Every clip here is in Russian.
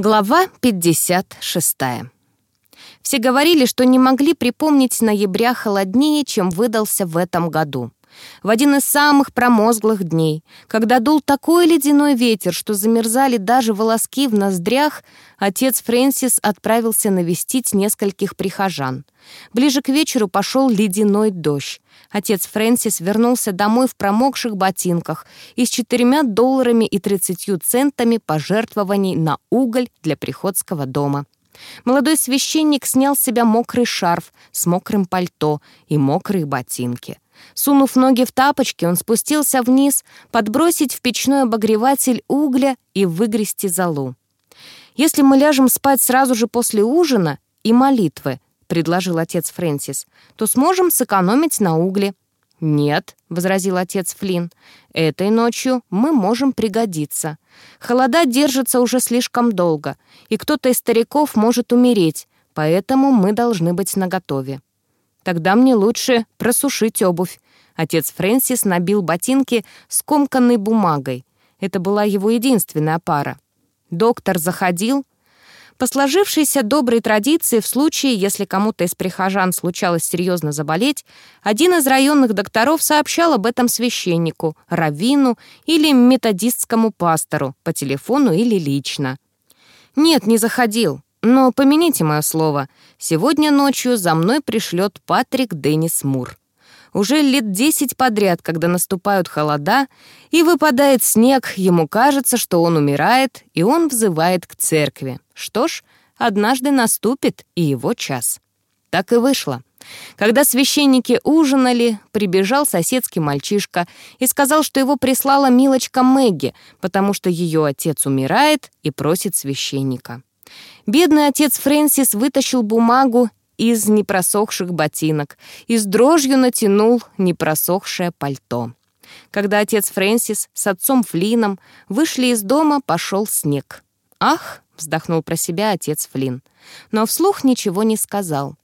Глава 56. Все говорили, что не могли припомнить ноября холоднее, чем выдался в этом году. В один из самых промозглых дней, когда дул такой ледяной ветер, что замерзали даже волоски в ноздрях, отец Фрэнсис отправился навестить нескольких прихожан. Ближе к вечеру пошел ледяной дождь. Отец Фрэнсис вернулся домой в промокших ботинках и с четырьмя долларами и тридцатью центами пожертвований на уголь для приходского дома. Молодой священник снял с себя мокрый шарф с мокрым пальто и мокрые ботинки. Сунув ноги в тапочки, он спустился вниз, подбросить в печной обогреватель угля и выгрести золу. «Если мы ляжем спать сразу же после ужина и молитвы», — предложил отец Фрэнсис, «то сможем сэкономить на угле». «Нет», — возразил отец Флинн, «этой ночью мы можем пригодиться. Холода держатся уже слишком долго, и кто-то из стариков может умереть, поэтому мы должны быть наготове». Тогда мне лучше просушить обувь. Отец Фрэнсис набил ботинки скомканной бумагой. Это была его единственная пара. Доктор заходил. По сложившейся доброй традиции, в случае, если кому-то из прихожан случалось серьезно заболеть, один из районных докторов сообщал об этом священнику, раввину или методистскому пастору по телефону или лично. Нет, не заходил. Но помяните мое слово, сегодня ночью за мной пришлет Патрик Деннис Мур. Уже лет десять подряд, когда наступают холода и выпадает снег, ему кажется, что он умирает, и он взывает к церкви. Что ж, однажды наступит и его час. Так и вышло. Когда священники ужинали, прибежал соседский мальчишка и сказал, что его прислала милочка Мэгги, потому что ее отец умирает и просит священника. Бедный отец Фрэнсис вытащил бумагу из непросохших ботинок и с дрожью натянул непросохшее пальто. Когда отец Фрэнсис с отцом Флином вышли из дома, пошел снег. «Ах!» — вздохнул про себя отец Флин, но вслух ничего не сказал.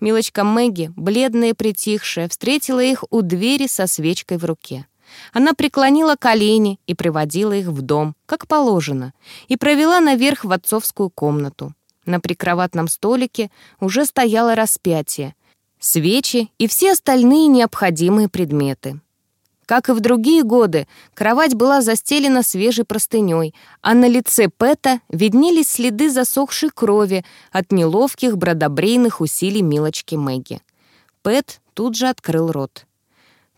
Милочка Мэгги, бледная и притихшая, встретила их у двери со свечкой в руке. Она преклонила колени и приводила их в дом, как положено, и провела наверх в отцовскую комнату. На прикроватном столике уже стояло распятие, свечи и все остальные необходимые предметы. Как и в другие годы, кровать была застелена свежей простыней, а на лице Пэта виднелись следы засохшей крови от неловких бродобрейных усилий милочки Мэгги. Пэт тут же открыл рот.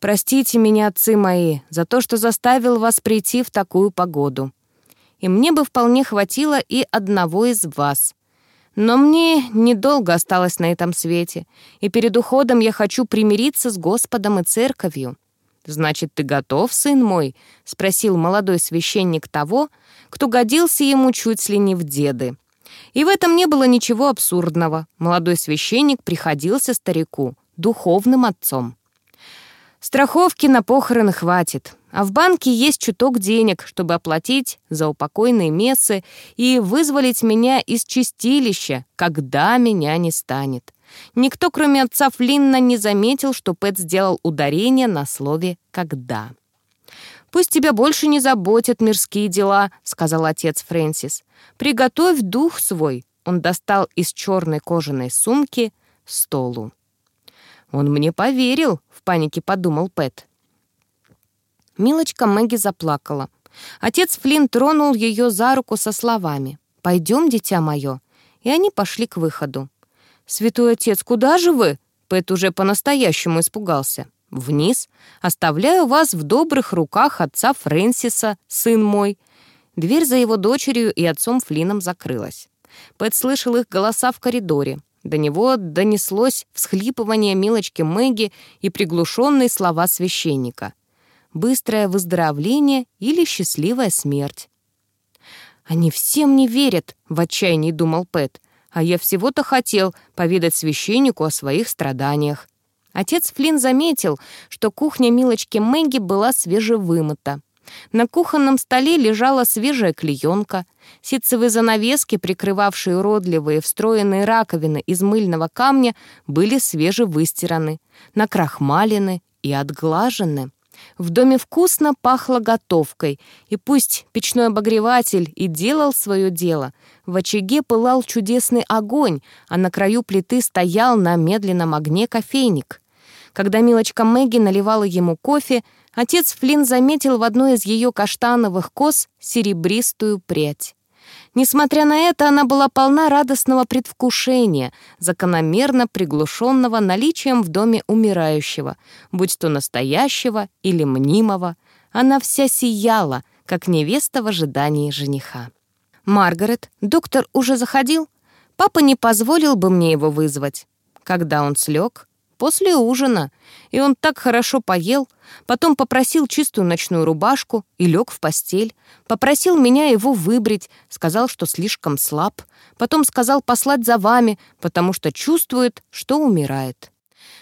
Простите меня, отцы мои, за то, что заставил вас прийти в такую погоду. И мне бы вполне хватило и одного из вас. Но мне недолго осталось на этом свете, и перед уходом я хочу примириться с Господом и церковью. «Значит, ты готов, сын мой?» — спросил молодой священник того, кто годился ему чуть ли не в деды. И в этом не было ничего абсурдного. Молодой священник приходился старику, духовным отцом. Страховки на похороны хватит, а в банке есть чуток денег, чтобы оплатить за упокойные мессы и вызволить меня из чистилища, когда меня не станет. Никто, кроме отца Флинна, не заметил, что Пэт сделал ударение на слове «когда». «Пусть тебя больше не заботят мирские дела», — сказал отец Фрэнсис. «Приготовь дух свой». Он достал из черной кожаной сумки столу. «Он мне поверил», — в панике подумал Пэт. Милочка Мэгги заплакала. Отец Флинн тронул ее за руку со словами «Пойдем, дитя мое», и они пошли к выходу. «Святой отец, куда же вы?» Пэт уже по-настоящему испугался. «Вниз. Оставляю вас в добрых руках отца Фрэнсиса, сын мой». Дверь за его дочерью и отцом Флином закрылась. Пэт слышал их голоса в коридоре. До него донеслось всхлипывание милочки Мэгги и приглушенные слова священника. Быстрое выздоровление или счастливая смерть. «Они всем не верят», — в отчаянии думал Пэт, «а я всего-то хотел повидать священнику о своих страданиях». Отец Флинн заметил, что кухня милочки Мэгги была свежевымыта. На кухонном столе лежала свежая клеенка. Ситцевые занавески, прикрывавшие уродливые встроенные раковины из мыльного камня, были свежевыстираны, накрахмалены и отглажены. В доме вкусно пахло готовкой, и пусть печной обогреватель и делал свое дело, в очаге пылал чудесный огонь, а на краю плиты стоял на медленном огне кофейник. Когда милочка Мэгги наливала ему кофе, отец Флинн заметил в одной из ее каштановых кос серебристую прядь. Несмотря на это, она была полна радостного предвкушения, закономерно приглушенного наличием в доме умирающего, будь то настоящего или мнимого. Она вся сияла, как невеста в ожидании жениха. «Маргарет, доктор уже заходил? Папа не позволил бы мне его вызвать. Когда он слег, после ужина, и он так хорошо поел, потом попросил чистую ночную рубашку и лег в постель, попросил меня его выбрить, сказал, что слишком слаб, потом сказал послать за вами, потому что чувствует, что умирает.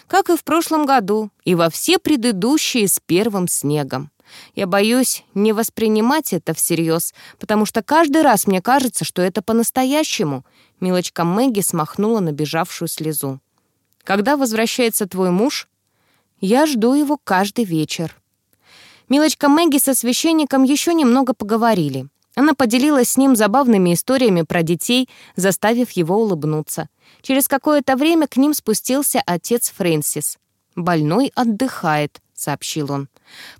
Как и в прошлом году, и во все предыдущие с первым снегом. Я боюсь не воспринимать это всерьез, потому что каждый раз мне кажется, что это по-настоящему. Милочка Мэгги смахнула набежавшую слезу. Когда возвращается твой муж? Я жду его каждый вечер. Милочка Мэгги со священником еще немного поговорили. Она поделилась с ним забавными историями про детей, заставив его улыбнуться. Через какое-то время к ним спустился отец Фрэнсис. «Больной отдыхает», — сообщил он.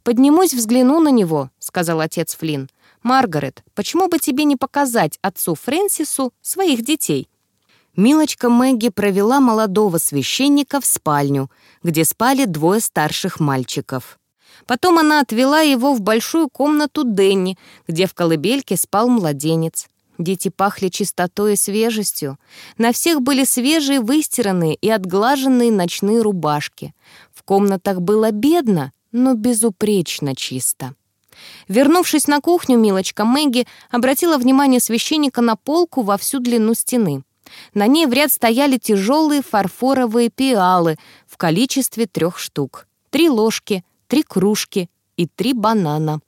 «Поднимусь, взгляну на него», — сказал отец Флинн. «Маргарет, почему бы тебе не показать отцу Фрэнсису своих детей?» Милочка Мэгги провела молодого священника в спальню, где спали двое старших мальчиков. Потом она отвела его в большую комнату Денни, где в колыбельке спал младенец. Дети пахли чистотой и свежестью. На всех были свежие, выстиранные и отглаженные ночные рубашки. В комнатах было бедно, но безупречно чисто. Вернувшись на кухню, милочка Мэгги обратила внимание священника на полку во всю длину стены. На ней в ряд стояли тяжелые фарфоровые пиалы в количестве трех штук. Три ложки, три кружки и три банана.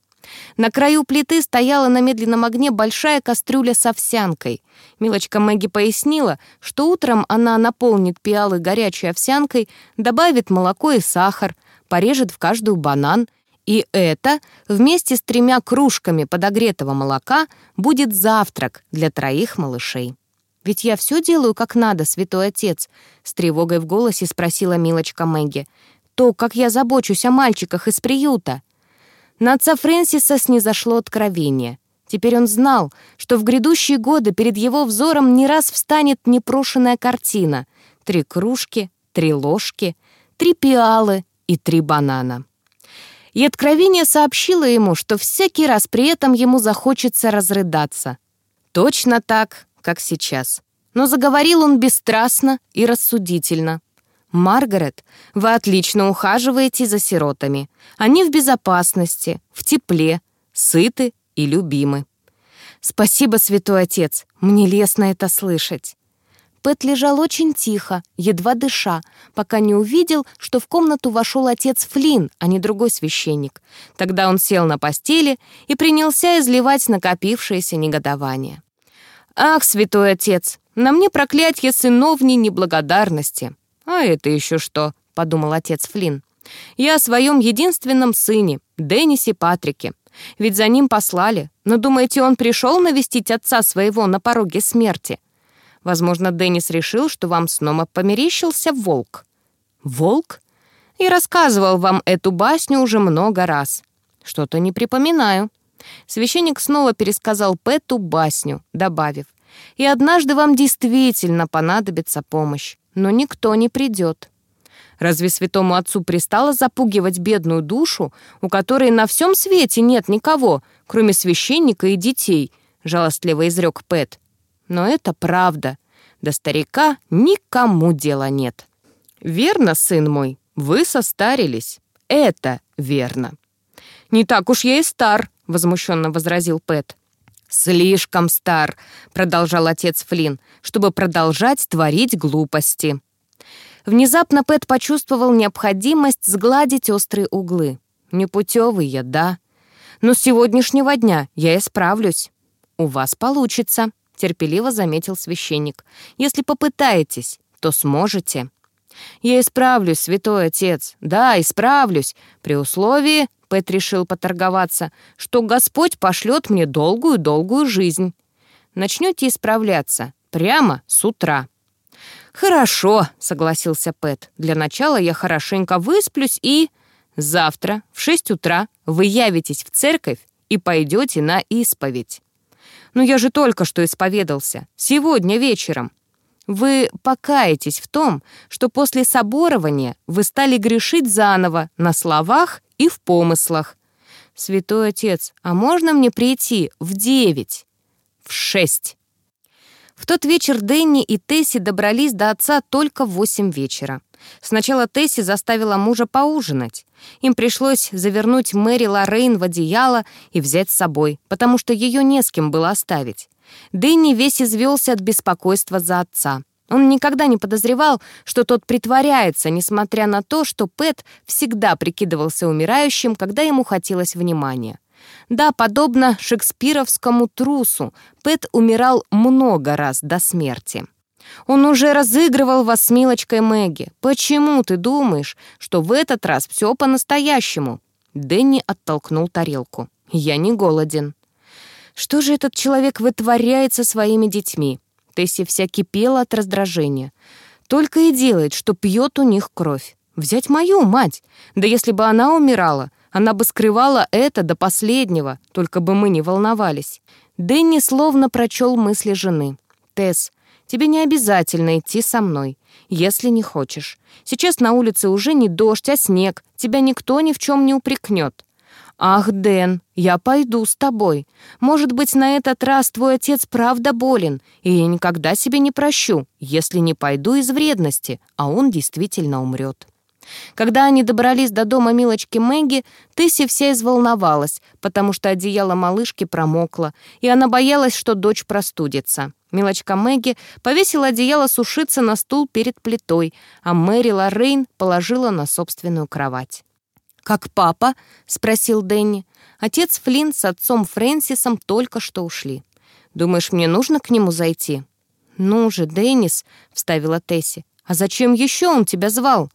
На краю плиты стояла на медленном огне большая кастрюля с овсянкой. Милочка Мэгги пояснила, что утром она наполнит пиалы горячей овсянкой, добавит молоко и сахар, порежет в каждую банан, и это вместе с тремя кружками подогретого молока будет завтрак для троих малышей. «Ведь я все делаю как надо, святой отец», — с тревогой в голосе спросила милочка Мэгги. «То, как я забочусь о мальчиках из приюта». На отца Фрэнсиса снизошло откровение. Теперь он знал, что в грядущие годы перед его взором не раз встанет непрошенная картина. Три кружки, три ложки, три пиалы и три банана. И откровение сообщило ему, что всякий раз при этом ему захочется разрыдаться. Точно так, как сейчас. Но заговорил он бесстрастно и рассудительно. «Маргарет, вы отлично ухаживаете за сиротами. Они в безопасности, в тепле, сыты и любимы». «Спасибо, святой отец, мне лестно это слышать». Пэт лежал очень тихо, едва дыша, пока не увидел, что в комнату вошел отец Флинн, а не другой священник. Тогда он сел на постели и принялся изливать накопившееся негодование. «Ах, святой отец, на мне проклятье сыновней неблагодарности». «А это еще что?» — подумал отец Флинн. «Я о своем единственном сыне, Деннисе Патрике. Ведь за ним послали. Но думаете, он пришел навестить отца своего на пороге смерти? Возможно, Деннис решил, что вам снова померещился волк». «Волк?» И рассказывал вам эту басню уже много раз. Что-то не припоминаю. Священник снова пересказал Пэту басню, добавив, «И однажды вам действительно понадобится помощь, но никто не придет». Разве святому отцу пристало запугивать бедную душу, у которой на всем свете нет никого, кроме священника и детей, жалостливо изрек Пэт. Но это правда. До старика никому дела нет. Верно, сын мой, вы состарились. Это верно. Не так уж я и стар, возмущенно возразил Пэт. «Слишком стар», — продолжал отец Флинн, «чтобы продолжать творить глупости». Внезапно Пэт почувствовал необходимость сгладить острые углы. «Непутевый я, да. Но с сегодняшнего дня я исправлюсь». «У вас получится», — терпеливо заметил священник. «Если попытаетесь, то сможете». «Я исправлюсь, святой отец. Да, исправлюсь, при условии, Пэт решил поторговаться, что Господь пошлет мне долгую-долгую жизнь. Начнете исправляться прямо с утра. «Хорошо», — согласился Пэт. «Для начала я хорошенько высплюсь и...» «Завтра в шесть утра вы явитесь в церковь и пойдете на исповедь». «Ну я же только что исповедался. Сегодня вечером. Вы покаетесь в том, что после соборования вы стали грешить заново на словах и в помыслах. Святой Отец, а можно мне прийти в девять? В шесть. В тот вечер Дэнни и Тесси добрались до отца только в восемь вечера. Сначала Тесси заставила мужа поужинать. Им пришлось завернуть Мэри Лоррейн в одеяло и взять с собой, потому что ее не с кем было оставить. Дэнни весь извелся от беспокойства за отца. Он никогда не подозревал, что тот притворяется, несмотря на то, что Пэт всегда прикидывался умирающим, когда ему хотелось внимания. Да, подобно шекспировскому трусу, Пэт умирал много раз до смерти. Он уже разыгрывал вас с милочкой Мэгги. Почему ты думаешь, что в этот раз все по-настоящему?» Дэнни оттолкнул тарелку. «Я не голоден». Что же этот человек вытворяет со своими детьми? Тесси вся кипела от раздражения. Только и делает, что пьет у них кровь. Взять мою мать. Да если бы она умирала, она бы скрывала это до последнего, только бы мы не волновались. Дэнни словно прочел мысли жены. «Тесс, тебе не обязательно идти со мной, если не хочешь. Сейчас на улице уже не дождь, а снег. Тебя никто ни в чем не упрекнет. «Ах, Дэн, я пойду с тобой. Может быть, на этот раз твой отец правда болен, и я никогда себе не прощу, если не пойду из вредности, а он действительно умрет». Когда они добрались до дома милочки Мэгги, Тесси вся изволновалась, потому что одеяло малышки промокло, и она боялась, что дочь простудится. Милочка Мэгги повесила одеяло сушиться на стул перед плитой, а Мэри Лоррейн положила на собственную кровать. «Как папа?» — спросил Дэнни. Отец Флинн с отцом Фрэнсисом только что ушли. «Думаешь, мне нужно к нему зайти?» «Ну же, Деннис», — вставила Тесси. «А зачем еще он тебя звал?»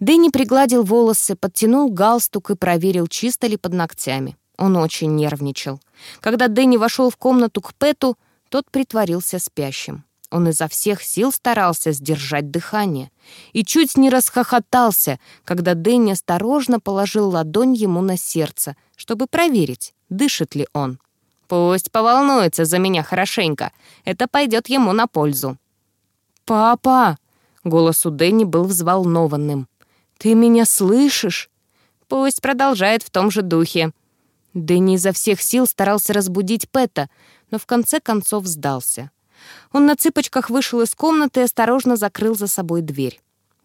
Дэнни пригладил волосы, подтянул галстук и проверил, чисто ли под ногтями. Он очень нервничал. Когда Дэнни вошел в комнату к Пэту, тот притворился спящим. Он изо всех сил старался сдержать дыхание и чуть не расхохотался, когда Дэнни осторожно положил ладонь ему на сердце, чтобы проверить, дышит ли он. «Пусть поволнуется за меня хорошенько, это пойдет ему на пользу». «Папа!» — голос у Дэнни был взволнованным. «Ты меня слышишь?» «Пусть продолжает в том же духе». Дэнни изо всех сил старался разбудить Пэта, но в конце концов сдался. Он на цыпочках вышел из комнаты и осторожно закрыл за собой дверь.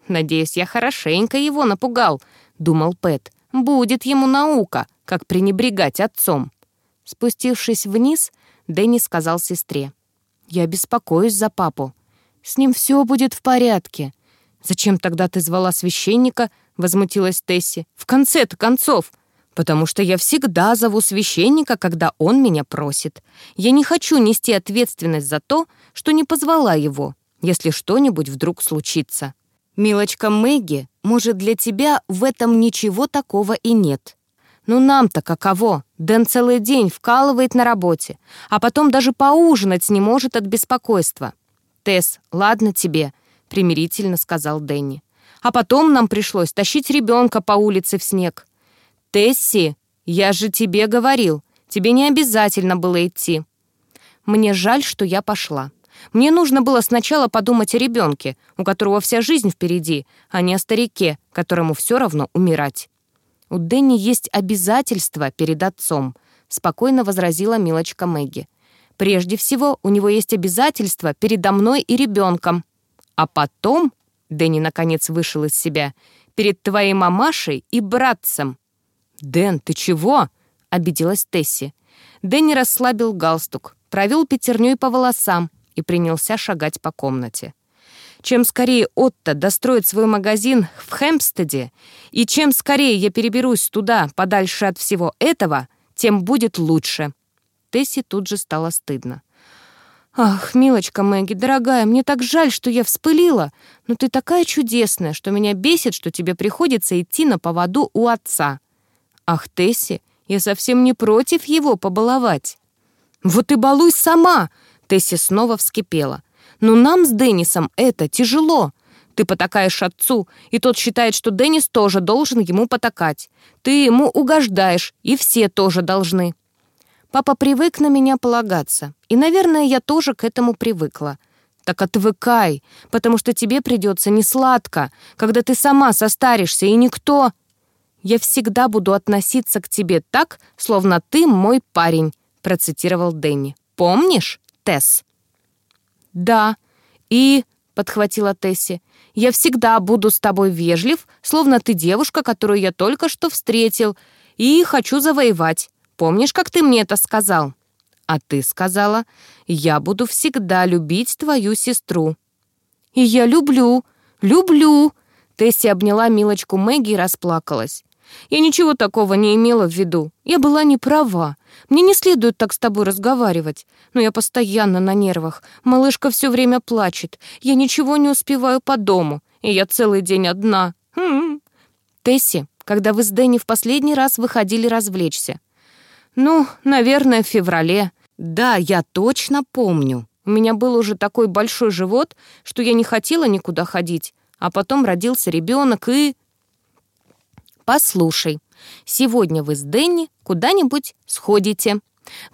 «Надеюсь, я хорошенько его напугал», — думал Пэт. «Будет ему наука, как пренебрегать отцом». Спустившись вниз, Дэнни сказал сестре. «Я беспокоюсь за папу. С ним все будет в порядке». «Зачем тогда ты звала священника?» — возмутилась Тесси. «В конце-то концов!» Потому что я всегда зову священника, когда он меня просит. Я не хочу нести ответственность за то, что не позвала его, если что-нибудь вдруг случится. Милочка Мэгги, может, для тебя в этом ничего такого и нет. Ну нам-то каково? Дэн целый день вкалывает на работе, а потом даже поужинать не может от беспокойства. «Тесс, ладно тебе», — примирительно сказал Дэнни. «А потом нам пришлось тащить ребенка по улице в снег. «Тесси, я же тебе говорил, тебе не обязательно было идти». Мне жаль, что я пошла. Мне нужно было сначала подумать о ребенке, у которого вся жизнь впереди, а не о старике, которому все равно умирать. «У Дэнни есть обязательства перед отцом», — спокойно возразила милочка Мэгги. «Прежде всего, у него есть обязательства передо мной и ребенком. А потом...» — Дэнни наконец вышел из себя — перед твоей мамашей и братцем. «Дэн, ты чего?» — обиделась Тесси. Дэнни расслабил галстук, провел пятерней по волосам и принялся шагать по комнате. Чем скорее Отто достроит свой магазин в Хэмпстеде, и чем скорее я переберусь туда, подальше от всего этого, тем будет лучше. Тесси тут же стало стыдно. «Ах, милочка Мэгги, дорогая, мне так жаль, что я вспылила, но ты такая чудесная, что меня бесит, что тебе приходится идти на поводу у отца. «Ах, Тесси, я совсем не против его побаловать». «Вот и балуй сама!» Тесси снова вскипела. «Но нам с Деннисом это тяжело. Ты потакаешь отцу, и тот считает, что Деннис тоже должен ему потакать. Ты ему угождаешь, и все тоже должны». Папа привык на меня полагаться, и, наверное, я тоже к этому привыкла. Так отвыкай, потому что тебе придется не сладко, когда ты сама состаришься, и никто... Я всегда буду относиться к тебе так, словно ты мой парень, процитировал Дэнни. Помнишь, Тесс? Да, и, подхватила Тесси, я всегда буду с тобой вежлив, словно ты девушка, которую я только что встретил, и хочу завоевать. Помнишь, как ты мне это сказал? А ты сказала, я буду всегда любить твою сестру. И я люблю, люблю. Тесси обняла Милочку Мэгги и расплакалась. Я ничего такого не имела в виду. Я была не права. Мне не следует так с тобой разговаривать. Но я постоянно на нервах. Малышка все время плачет. Я ничего не успеваю по дому. И я целый день одна. Хм. Тесси, когда вы с Дэнни в последний раз выходили развлечься? Ну, наверное, в феврале. Да, я точно помню. У меня был уже такой большой живот, что я не хотела никуда ходить. А потом родился ребенок и... Послушай, сегодня вы с Дэнни куда-нибудь сходите.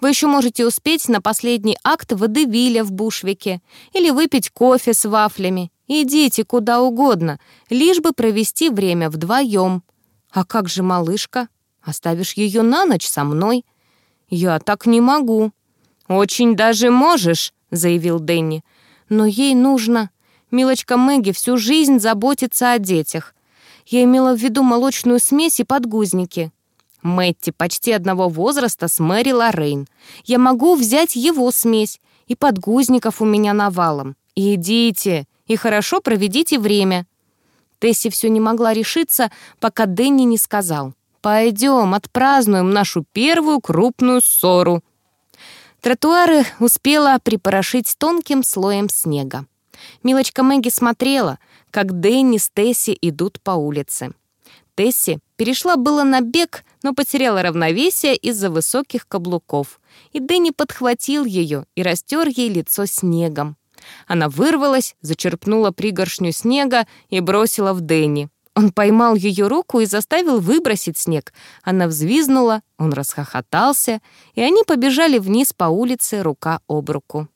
Вы еще можете успеть на последний акт водевиля в Бушвике или выпить кофе с вафлями. Идите куда угодно, лишь бы провести время вдвоем. А как же малышка? Оставишь ее на ночь со мной? Я так не могу. Очень даже можешь, заявил Дэнни. Но ей нужно. Милочка Мэгги всю жизнь заботится о детях. Я имела в виду молочную смесь и подгузники. Мэтти почти одного возраста с Мэри Лоррейн. Я могу взять его смесь, и подгузников у меня навалом. Идите и хорошо проведите время». Тесси все не могла решиться, пока Дэнни не сказал. «Пойдем, отпразднуем нашу первую крупную ссору». Тротуары успела припорошить тонким слоем снега. Милочка Мэгги смотрела, как Дэнни с Тесси идут по улице. Тесси перешла было на бег, но потеряла равновесие из-за высоких каблуков, и Дэнни подхватил ее и растер ей лицо снегом. Она вырвалась, зачерпнула пригоршню снега и бросила в Дэнни. Он поймал ее руку и заставил выбросить снег. Она взвизнула, он расхохотался, и они побежали вниз по улице рука об руку.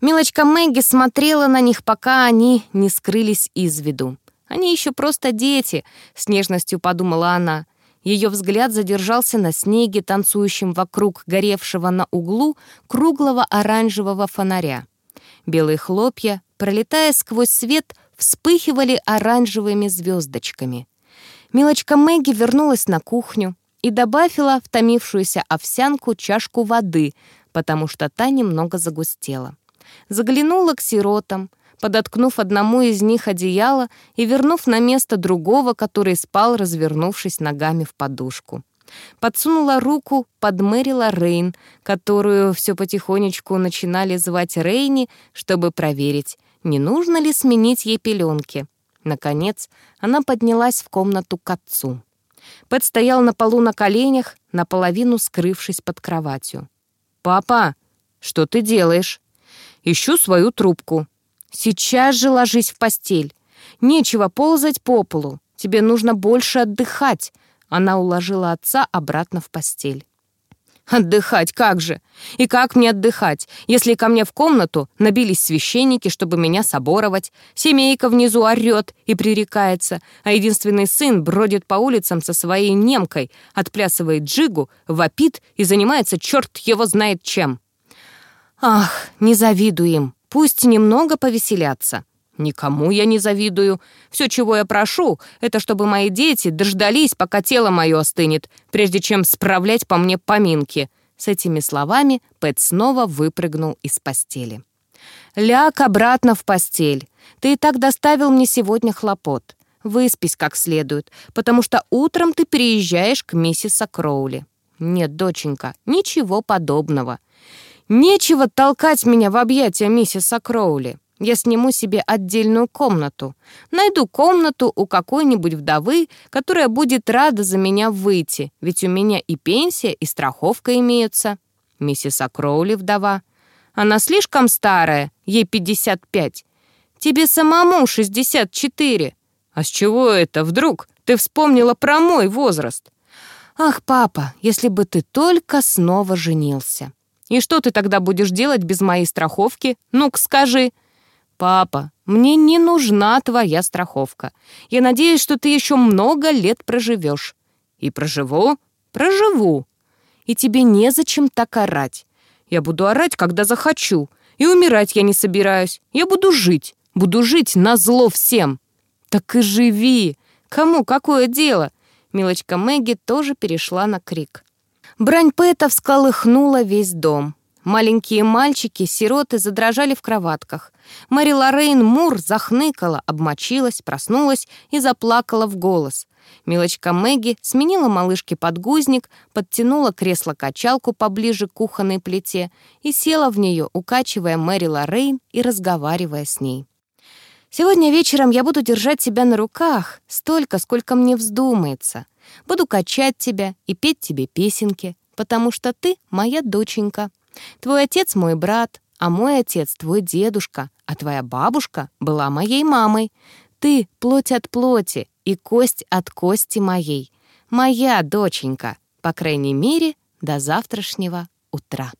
Милочка Мэгги смотрела на них, пока они не скрылись из виду. «Они еще просто дети», — с нежностью подумала она. Ее взгляд задержался на снеге, танцующем вокруг горевшего на углу круглого оранжевого фонаря. Белые хлопья, пролетая сквозь свет, вспыхивали оранжевыми звездочками. Милочка Мэгги вернулась на кухню и добавила в томившуюся овсянку чашку воды, потому что та немного загустела заглянула к сиротам, подоткнув одному из них одеяло и вернув на место другого, который спал, развернувшись ногами в подушку. Подсунула руку под Мэри Рейн, которую все потихонечку начинали звать Рейни, чтобы проверить, не нужно ли сменить ей пеленки. Наконец, она поднялась в комнату к отцу. Пэт стоял на полу на коленях, наполовину скрывшись под кроватью. «Папа, что ты делаешь?» Ищу свою трубку. Сейчас же ложись в постель. Нечего ползать по полу. Тебе нужно больше отдыхать. Она уложила отца обратно в постель. Отдыхать, как же? И как мне отдыхать, если ко мне в комнату набились священники, чтобы меня соборовать, семейка внизу орёт и пререкается, а единственный сын бродит по улицам со своей немкой, отплясывает джигу, вопит и занимается черт его знает чем. Ах, не завидую им. Пусть немного повеселятся. Никому я не завидую. Все, чего я прошу, это чтобы мои дети дождались, пока тело мое остынет, прежде чем справлять по мне поминки. С этими словами Пэт снова выпрыгнул из постели. «Ляг обратно в постель. Ты и так доставил мне сегодня хлопот. Выспись как следует, потому что утром ты переезжаешь к миссис Кроули». «Нет, доченька, ничего подобного. Нечего толкать меня в объятия миссиса Кроули. Я сниму себе отдельную комнату. Найду комнату у какой-нибудь вдовы, которая будет рада за меня выйти, ведь у меня и пенсия, и страховка имеются. Миссис Акроули вдова. Она слишком старая, ей 55. Тебе самому 64. А с чего это вдруг ты вспомнила про мой возраст? Ах, папа, если бы ты только снова женился. И что ты тогда будешь делать без моей страховки? Ну-ка скажи. «Папа, мне не нужна твоя страховка. Я надеюсь, что ты еще много лет проживешь». «И проживу? Проживу. И тебе незачем так орать. Я буду орать, когда захочу. И умирать я не собираюсь. Я буду жить. Буду жить на зло всем». «Так и живи! Кому какое дело?» Милочка Мэгги тоже перешла на крик. Брань Пэта всколыхнула весь дом. Маленькие мальчики, сироты, задрожали в кроватках. Мэри Лоррейн Мур захныкала, обмочилась, проснулась и заплакала в голос. Милочка Мэгги сменила малышке подгузник, подтянула кресло-качалку поближе к кухонной плите и села в нее, укачивая Мэри Лоррейн и разговаривая с ней. «Сегодня вечером я буду держать тебя на руках, столько, сколько мне вздумается. Буду качать тебя и петь тебе песенки, потому что ты моя доченька». Твой отец мой брат, а мой отец твой дедушка, а твоя бабушка была моей мамой. Ты — плоть от плоти и кость от кости моей. Моя доченька, по крайней мере, до завтрашнего утра.